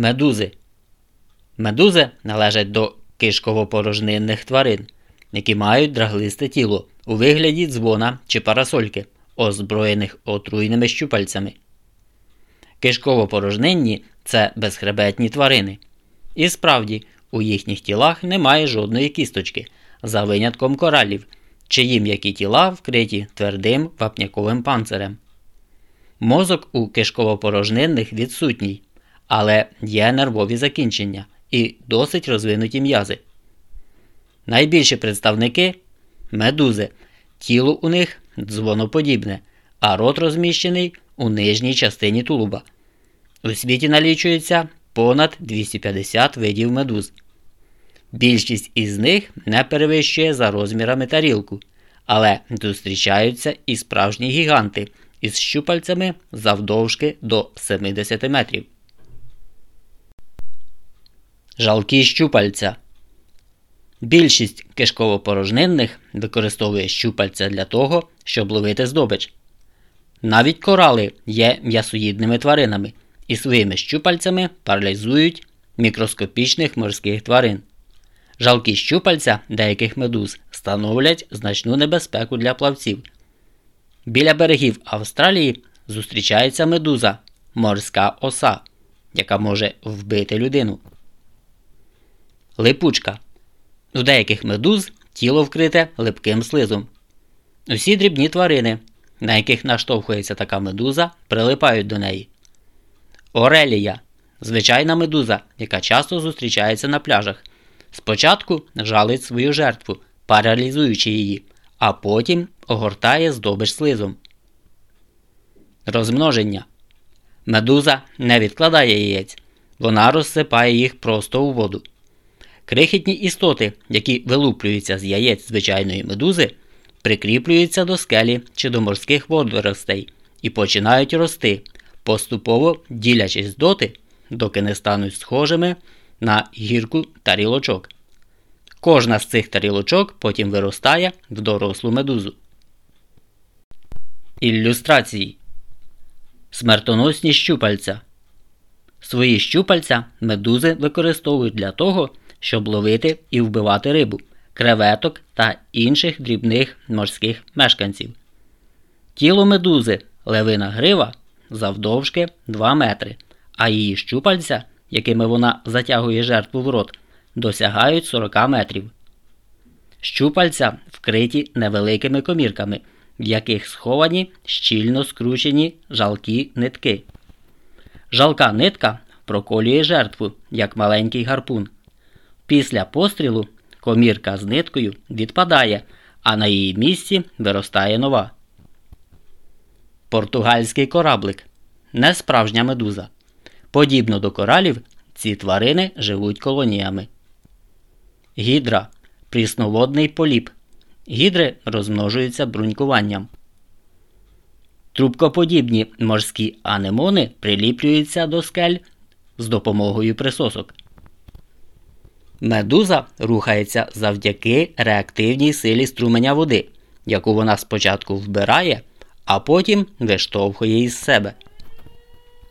Медузи. Медузи належать до кишково-порожнинних тварин, які мають драглисте тіло у вигляді дзвона чи парасольки, озброєних отруйними щупальцями. Кишково-порожнинні це безхребетні тварини. І справді, у їхніх тілах немає жодної кісточки, за винятком коралів, чиї м'які тіла вкриті твердим вапняковим панцирем. Мозок у кишково-порожнинних відсутній, але є нервові закінчення і досить розвинуті м'язи. Найбільші представники медузи, тіло у них дзвоноподібне, а рот розміщений у нижній частині тулуба. У світі налічується понад 250 видів медуз. Більшість із них не перевищує за розмірами тарілку, але зустрічаються і справжні гіганти із щупальцями завдовжки до 70 метрів. Жалкі щупальця. Більшість кишково-порожнинних використовує щупальця для того, щоб ловити здобич. Навіть корали є м'ясоїдними тваринами і своїми щупальцями паралізують мікроскопічних морських тварин. Жалкі щупальця деяких медуз становлять значну небезпеку для плавців. Біля берегів Австралії зустрічається медуза морська оса, яка може вбити людину. Липучка. У деяких медуз тіло вкрите липким слизом. Усі дрібні тварини, на яких наштовхується така медуза, прилипають до неї. Орелія звичайна медуза, яка часто зустрічається на пляжах. Спочатку жалить свою жертву, паралізуючи її, а потім огортає здобич слизом. Розмноження. Медуза не відкладає яєць, вона розсипає їх просто у воду. Крихітні істоти, які вилуплюються з яєць звичайної медузи, прикріплюються до скелі чи до морських водоростей і починають рости, поступово ділячись доти, доки не стануть схожими на гірку тарілочок. Кожна з цих тарілочок потім виростає в дорослу медузу. Ілюстрації Смертоносні щупальця. Свої щупальця медузи використовують для того, щоб ловити і вбивати рибу, креветок та інших дрібних морських мешканців. Тіло медузи левина грива завдовжки 2 метри, а її щупальця, якими вона затягує жертву в рот, досягають 40 метрів. Щупальця вкриті невеликими комірками, в яких сховані щільно скручені жалкі нитки. Жалка нитка проколює жертву, як маленький гарпун. Після пострілу комірка з ниткою відпадає, а на її місці виростає нова. Португальський кораблик не справжня медуза. Подібно до коралів, ці тварини живуть колоніями. Гідра прісноводний поліп. Гідри розмножуються брунькуванням. Трубкоподібні морські анемони приліплюються до скель з допомогою присосок. Медуза рухається завдяки реактивній силі струменя води, яку вона спочатку вбирає, а потім виштовхує із себе.